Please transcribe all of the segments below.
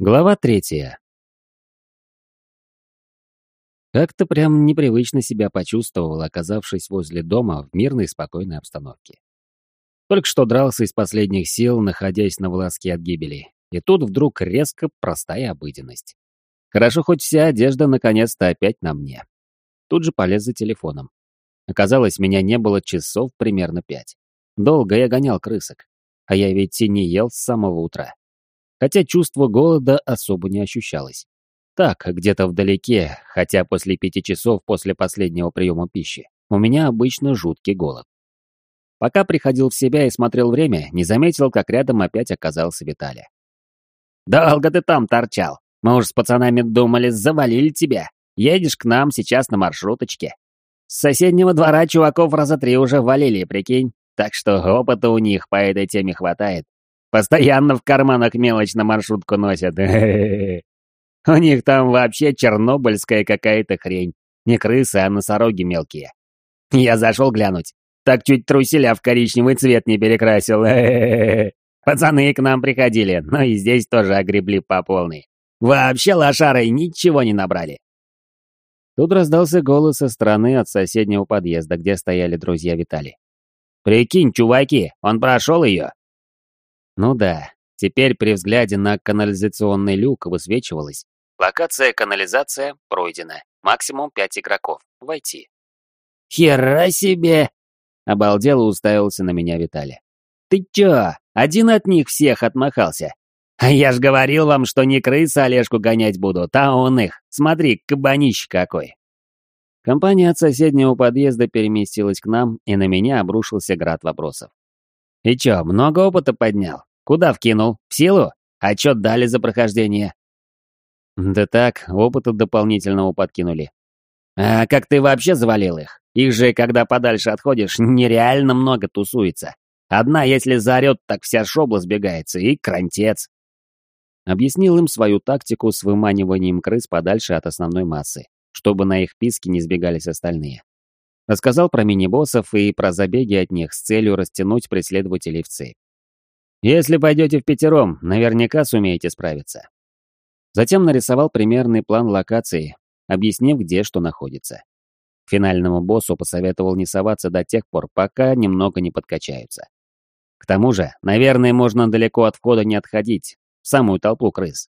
Глава третья. Как-то прям непривычно себя почувствовал, оказавшись возле дома в мирной спокойной обстановке. Только что дрался из последних сил, находясь на волоске от гибели. И тут вдруг резко простая обыденность. Хорошо, хоть вся одежда наконец-то опять на мне. Тут же полез за телефоном. Оказалось, меня не было часов примерно пять. Долго я гонял крысок. А я ведь и не ел с самого утра хотя чувство голода особо не ощущалось. Так, где-то вдалеке, хотя после пяти часов после последнего приема пищи, у меня обычно жуткий голод. Пока приходил в себя и смотрел время, не заметил, как рядом опять оказался Виталий. «Долго ты там торчал? Мы уж с пацанами думали, завалили тебя. Едешь к нам сейчас на маршруточке. С соседнего двора чуваков раза три уже валили, прикинь. Так что опыта у них по этой теме хватает. Постоянно в карманах мелочь на маршрутку носят. У них там вообще чернобыльская какая-то хрень. Не крысы, а носороги мелкие. Я зашел глянуть. Так чуть труселя в коричневый цвет не перекрасил. Пацаны к нам приходили, но и здесь тоже огребли по полной. Вообще лошарой ничего не набрали. Тут раздался голос со стороны от соседнего подъезда, где стояли друзья Виталий. «Прикинь, чуваки, он прошел ее, ну да, теперь при взгляде на канализационный люк высвечивалось. Локация канализация пройдена. Максимум пять игроков. Войти. «Хера себе!» Обалдело уставился на меня Виталий. «Ты чё, один от них всех отмахался? А я ж говорил вам, что не крысы Олежку гонять будут, а он их. Смотри, кабанище какой!» Компания от соседнего подъезда переместилась к нам, и на меня обрушился град вопросов. «И чё, много опыта поднял? Куда вкинул? В силу? А чё дали за прохождение?» «Да так, опыта дополнительного подкинули». «А как ты вообще завалил их? Их же, когда подальше отходишь, нереально много тусуется. Одна, если заорёт, так вся шобла сбегается, и крантец». Объяснил им свою тактику с выманиванием крыс подальше от основной массы, чтобы на их писки не сбегались остальные. Рассказал про мини-боссов и про забеги от них с целью растянуть преследователей в цепь. Если пойдете в пятером, наверняка сумеете справиться. Затем нарисовал примерный план локации, объяснив, где что находится. Финальному боссу посоветовал не соваться до тех пор, пока немного не подкачаются. К тому же, наверное, можно далеко от входа не отходить, в самую толпу крыс.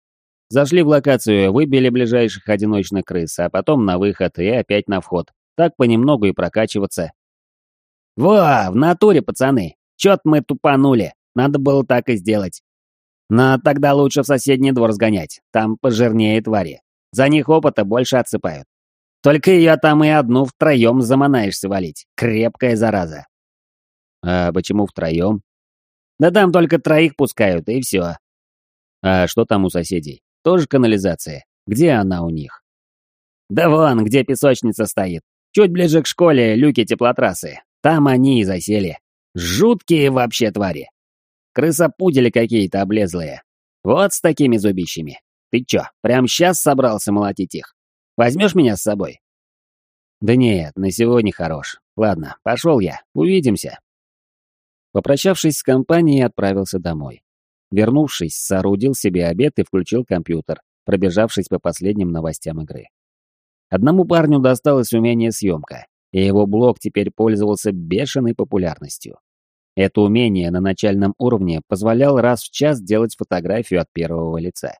Зашли в локацию, выбили ближайших одиночных крыс, а потом на выход и опять на вход, так понемногу и прокачиваться. «Во, в натуре, пацаны! Чё-то мы тупанули! Надо было так и сделать. Но тогда лучше в соседний двор сгонять, там пожирнее твари. За них опыта больше отсыпают. Только ее там и одну втроем заманаешься валить. Крепкая зараза. А почему втроем? Да там только троих пускают, и все. А что там у соседей? Тоже канализация? Где она у них? Да вон, где песочница стоит. Чуть ближе к школе люки теплотрассы. Там они и засели. Жуткие вообще твари. Крысопудели какие-то облезлые. Вот с такими зубищами. Ты чё, прям сейчас собрался молотить их? Возьмешь меня с собой? Да нет, на сегодня хорош. Ладно, пошел я. Увидимся. Попрощавшись с компанией, отправился домой. Вернувшись, соорудил себе обед и включил компьютер, пробежавшись по последним новостям игры. Одному парню досталось умение съемка, и его блог теперь пользовался бешеной популярностью. Это умение на начальном уровне позволяло раз в час делать фотографию от первого лица.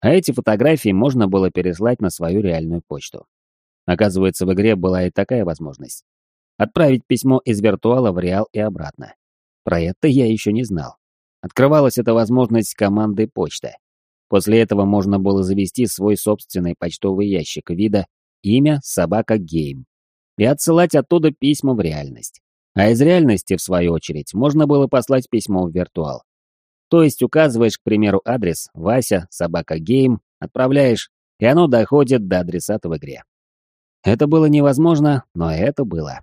А эти фотографии можно было переслать на свою реальную почту. Оказывается, в игре была и такая возможность. Отправить письмо из виртуала в реал и обратно. Про это я еще не знал. Открывалась эта возможность командой почта. После этого можно было завести свой собственный почтовый ящик вида имя собака гейм и отсылать оттуда письма в реальность. А из реальности, в свою очередь, можно было послать письмо в виртуал. То есть указываешь, к примеру, адрес Вася, собака гейм, отправляешь, и оно доходит до адресата в игре. Это было невозможно, но это было.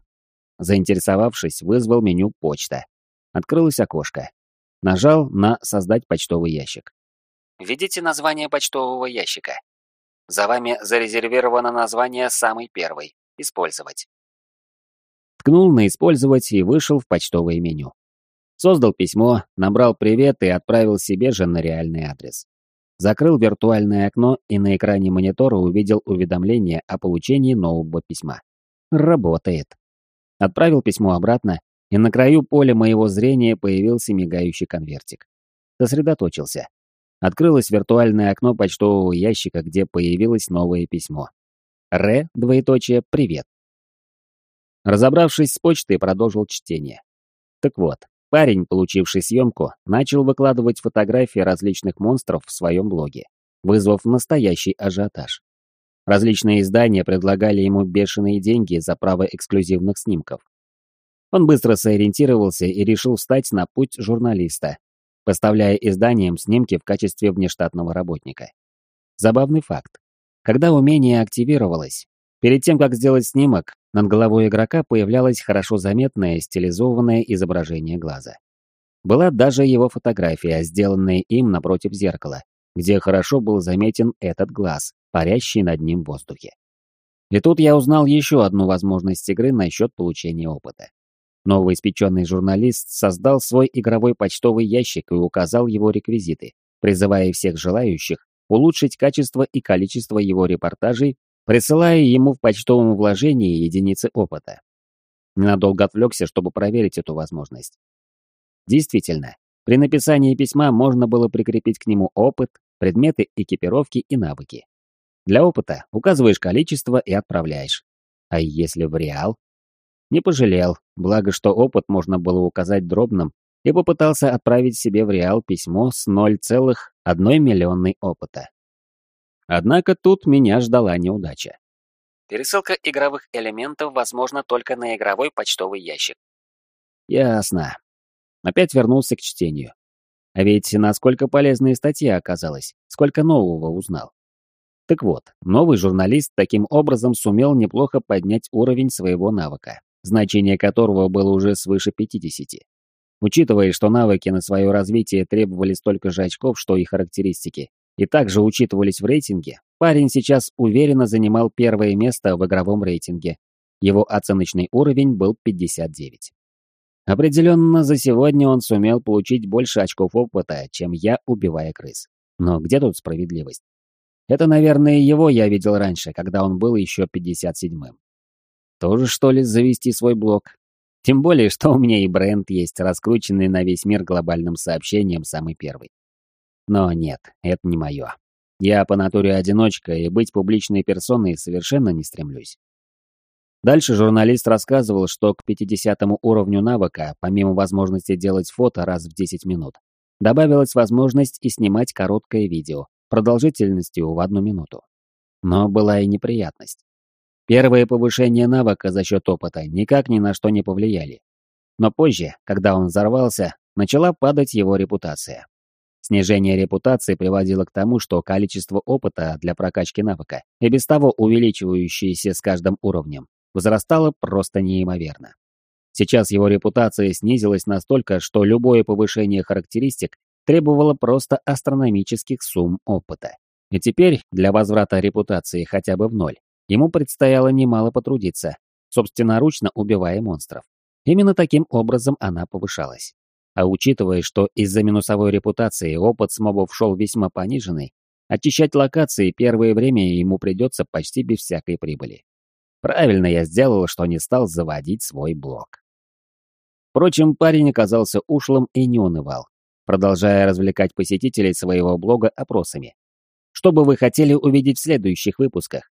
Заинтересовавшись, вызвал меню «Почта». Открылось окошко. Нажал на «Создать почтовый ящик». Введите название почтового ящика. За вами зарезервировано название «Самый первый». Использовать. Ткнул на «Использовать» и вышел в почтовое меню. Создал письмо, набрал «Привет» и отправил себе же на реальный адрес. закрыл виртуальное окно и на экране монитора увидел уведомление о получении нового письма. Работает. Отправил письмо обратно, и на краю поля моего зрения появился мигающий конвертик. Сосредоточился. Открылось виртуальное окно почтового ящика, где появилось новое письмо. Ре, двоеточие, привет. Разобравшись с почтой, продолжил чтение. Так вот, парень, получивший съемку, начал выкладывать фотографии различных монстров в своем блоге, вызвав настоящий ажиотаж. Различные издания предлагали ему бешеные деньги за право эксклюзивных снимков. Он быстро сориентировался и решил встать на путь журналиста, поставляя изданиям снимки в качестве внештатного работника. Забавный факт. Когда умение активировалось, перед тем, как сделать снимок, над головой игрока появлялось хорошо заметное стилизованное изображение глаза. Была даже его фотография, сделанная им напротив зеркала, где хорошо был заметен этот глаз, парящий над ним в воздухе. И тут я узнал еще одну возможность игры насчет получения опыта. Новоиспеченный журналист создал свой игровой почтовый ящик и указал его реквизиты, призывая всех желающих улучшить качество и количество его репортажей, присылая ему в почтовом вложении единицы опыта. Ненадолго отвлекся, чтобы проверить эту возможность. Действительно, при написании письма можно было прикрепить к нему опыт, предметы экипировки и навыки. Для опыта указываешь количество и отправляешь. А если в реал? Не пожалел, благо что опыт можно было указать дробным, и попытался отправить себе в Реал письмо с 0,1 миллионной опыта. Однако тут меня ждала неудача. Пересылка игровых элементов возможна только на игровой почтовый ящик. Ясно. Опять вернулся к чтению. А ведь насколько полезная статья оказалась, сколько нового узнал. Так вот, новый журналист таким образом сумел неплохо поднять уровень своего навыка значение которого было уже свыше 50. Учитывая, что навыки на свое развитие требовали столько же очков, что и характеристики, и также учитывались в рейтинге, парень сейчас уверенно занимал первое место в игровом рейтинге. Его оценочный уровень был 59. Определенно, за сегодня он сумел получить больше очков опыта, чем я, убивая крыс. Но где тут справедливость? Это, наверное, его я видел раньше, когда он был еще 57-м. Тоже, что ли, завести свой блог? Тем более, что у меня и бренд есть, раскрученный на весь мир глобальным сообщением самый первый. Но нет, это не мое. Я по натуре одиночка и быть публичной персоной совершенно не стремлюсь. Дальше журналист рассказывал, что к 50 уровню навыка, помимо возможности делать фото раз в 10 минут, добавилась возможность и снимать короткое видео, продолжительностью в одну минуту. Но была и неприятность. Первые повышения навыка за счет опыта никак ни на что не повлияли. Но позже, когда он взорвался, начала падать его репутация. Снижение репутации приводило к тому, что количество опыта для прокачки навыка, и без того увеличивающееся с каждым уровнем, возрастало просто неимоверно. Сейчас его репутация снизилась настолько, что любое повышение характеристик требовало просто астрономических сумм опыта. И теперь для возврата репутации хотя бы в ноль Ему предстояло немало потрудиться, собственноручно убивая монстров. Именно таким образом она повышалась. А учитывая, что из-за минусовой репутации опыт с мобов шел весьма пониженный, очищать локации первое время ему придется почти без всякой прибыли. Правильно я сделал, что не стал заводить свой блог. Впрочем, парень оказался ушлым и не унывал, продолжая развлекать посетителей своего блога опросами. Что бы вы хотели увидеть в следующих выпусках?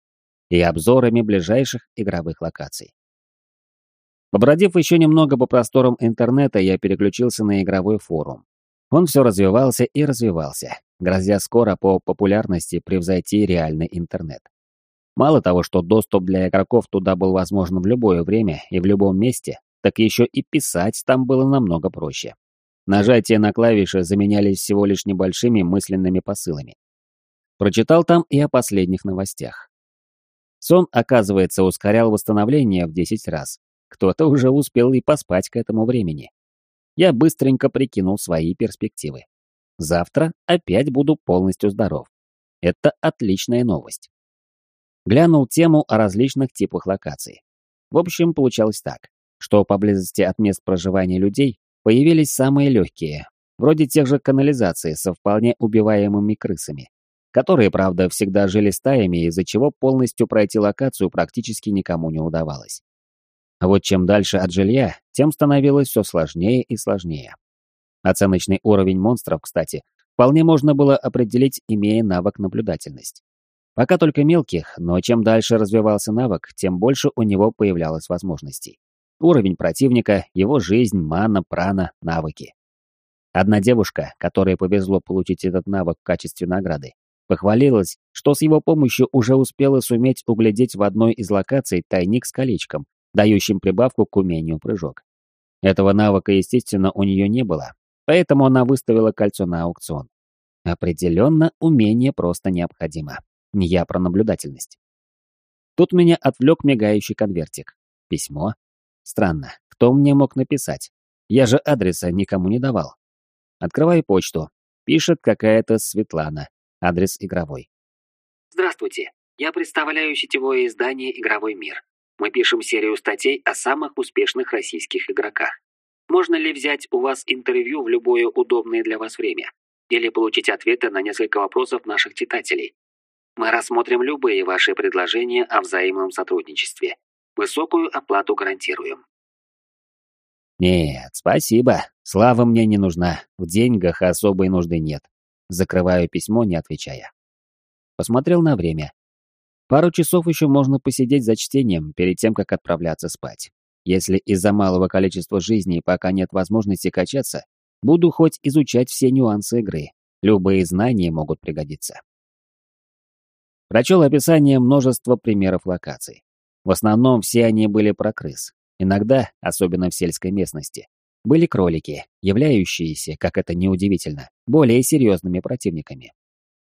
И обзорами ближайших игровых локаций. Побродив еще немного по просторам интернета, я переключился на игровой форум. Он все развивался и развивался, грозя скоро по популярности превзойти реальный интернет. Мало того, что доступ для игроков туда был возможен в любое время и в любом месте, так еще и писать там было намного проще. Нажатия на клавиши заменялись всего лишь небольшими мысленными посылами. Прочитал там и о последних новостях. Сон, оказывается, ускорял восстановление в 10 раз. Кто-то уже успел и поспать к этому времени. Я быстренько прикинул свои перспективы. Завтра опять буду полностью здоров. Это отличная новость. Глянул тему о различных типах локаций. В общем, получалось так, что поблизости от мест проживания людей появились самые легкие, вроде тех же канализаций со вполне убиваемыми крысами, которые, правда, всегда жили стаями, из-за чего полностью пройти локацию практически никому не удавалось. А вот чем дальше от жилья, тем становилось все сложнее и сложнее. Оценочный уровень монстров, кстати, вполне можно было определить, имея навык наблюдательность. Пока только мелких, но чем дальше развивался навык, тем больше у него появлялось возможностей. Уровень противника, его жизнь, мана, прана, навыки. Одна девушка, которой повезло получить этот навык в качестве награды, похвалилась, что с его помощью уже успела суметь углядеть в одной из локаций тайник с колечком, дающим прибавку к умению прыжок. Этого навыка, естественно, у нее не было, поэтому она выставила кольцо на аукцион. Определенно, умение просто необходимо. Не я про наблюдательность. Тут меня отвлек мигающий конвертик. Письмо. Странно, кто мне мог написать? Я же адреса никому не давал. Открываю почту. Пишет какая-то Светлана. Адрес игровой. Здравствуйте. Я представляю сетевое издание «Игровой мир». Мы пишем серию статей о самых успешных российских игроках. Можно ли взять у вас интервью в любое удобное для вас время? Или получить ответы на несколько вопросов наших читателей? Мы рассмотрим любые ваши предложения о взаимном сотрудничестве. Высокую оплату гарантируем. Нет, спасибо. Слава мне не нужна. В деньгах особой нужды нет. Закрываю письмо, не отвечая. Посмотрел на время. Пару часов еще можно посидеть за чтением перед тем, как отправляться спать. Если из-за малого количества жизней пока нет возможности качаться, буду хоть изучать все нюансы игры. Любые знания могут пригодиться. Прочел описание множества примеров локаций. В основном все они были про крыс. Иногда, особенно в сельской местности, были кролики, являющиеся, как это неудивительно, более серьезными противниками.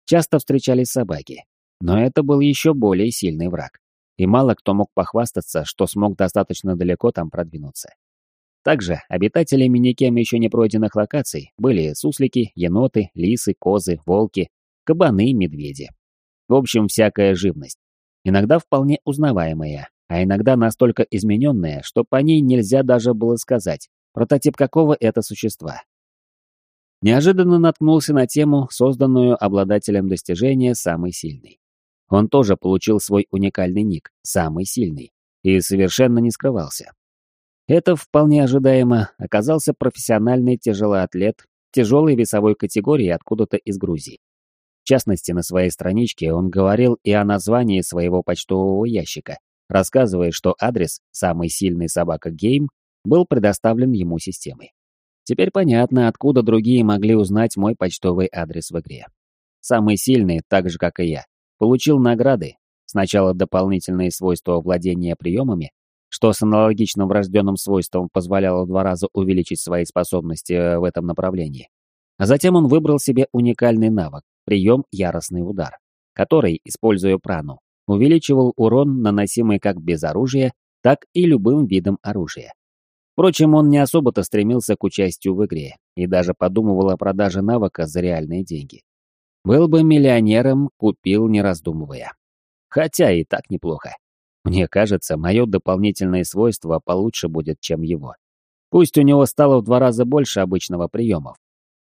Часто встречались собаки, но это был еще более сильный враг, и мало кто мог похвастаться, что смог достаточно далеко там продвинуться. Также обитателями никем еще не пройденных локаций были суслики, еноты, лисы, козы, волки, кабаны, медведи. В общем, всякая живность. Иногда вполне узнаваемая, а иногда настолько измененная, что по ней нельзя даже было сказать, прототип какого это существа. Неожиданно наткнулся на тему, созданную обладателем достижения «Самый сильный». Он тоже получил свой уникальный ник «Самый сильный» и совершенно не скрывался. Это вполне ожидаемо оказался профессиональный тяжелоатлет тяжелой весовой категории откуда-то из Грузии. В частности, на своей страничке он говорил и о названии своего почтового ящика, рассказывая, что адрес «Самый сильный собака Гейм» был предоставлен ему системой. Теперь понятно, откуда другие могли узнать мой почтовый адрес в игре. Самый сильный, так же как и я, получил награды. Сначала дополнительные свойства владения приемами, что с аналогичным врожденным свойством позволяло два раза увеличить свои способности э, в этом направлении. А затем он выбрал себе уникальный навык – прием «Яростный удар», который, используя прану, увеличивал урон, наносимый как без оружия, так и любым видом оружия. Впрочем, он не особо-то стремился к участию в игре и даже подумывал о продаже навыка за реальные деньги. Был бы миллионером, купил не раздумывая. Хотя и так неплохо. Мне кажется, мое дополнительное свойство получше будет, чем его. Пусть у него стало в два раза больше обычного приемов.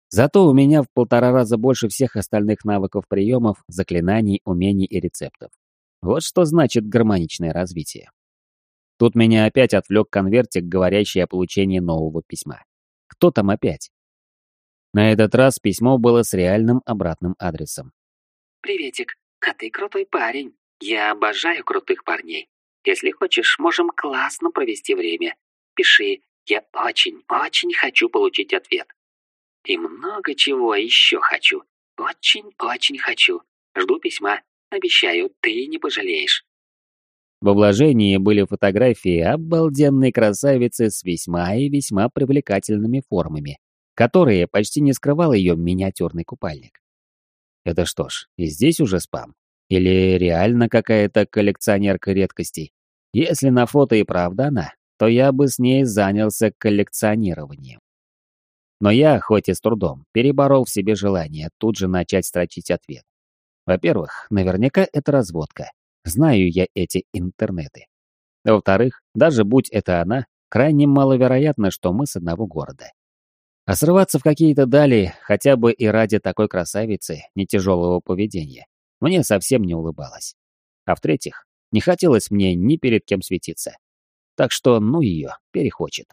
Зато у меня в полтора раза больше всех остальных навыков приемов, заклинаний, умений и рецептов. Вот что значит гармоничное развитие. Тут меня опять отвлек конвертик, говорящий о получении нового письма. Кто там опять? На этот раз письмо было с реальным обратным адресом. «Приветик, а ты крутой парень. Я обожаю крутых парней. Если хочешь, можем классно провести время. Пиши, я очень, очень хочу получить ответ. И много чего еще хочу. Очень, очень хочу. Жду письма. Обещаю, ты не пожалеешь. В обложении были фотографии обалденной красавицы с весьма и весьма привлекательными формами, которые почти не скрывал ее миниатюрный купальник. Это что ж, и здесь уже спам? Или реально какая-то коллекционерка редкостей? Если на фото и правда она, то я бы с ней занялся коллекционированием. Но я, хоть и с трудом, переборол в себе желание тут же начать строчить ответ. Во-первых, наверняка это разводка. Знаю я эти интернеты. Во-вторых, даже будь это она, крайне маловероятно, что мы с одного города. А срываться в какие-то дали, хотя бы и ради такой красавицы, не тяжелого поведения, мне совсем не улыбалась. А в-третьих, не хотелось мне ни перед кем светиться. Так что ну ее, перехочет.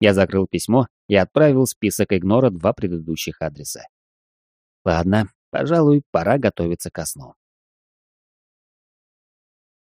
Я закрыл письмо и отправил список игнора два предыдущих адреса. Ладно, пожалуй, пора готовиться ко сну.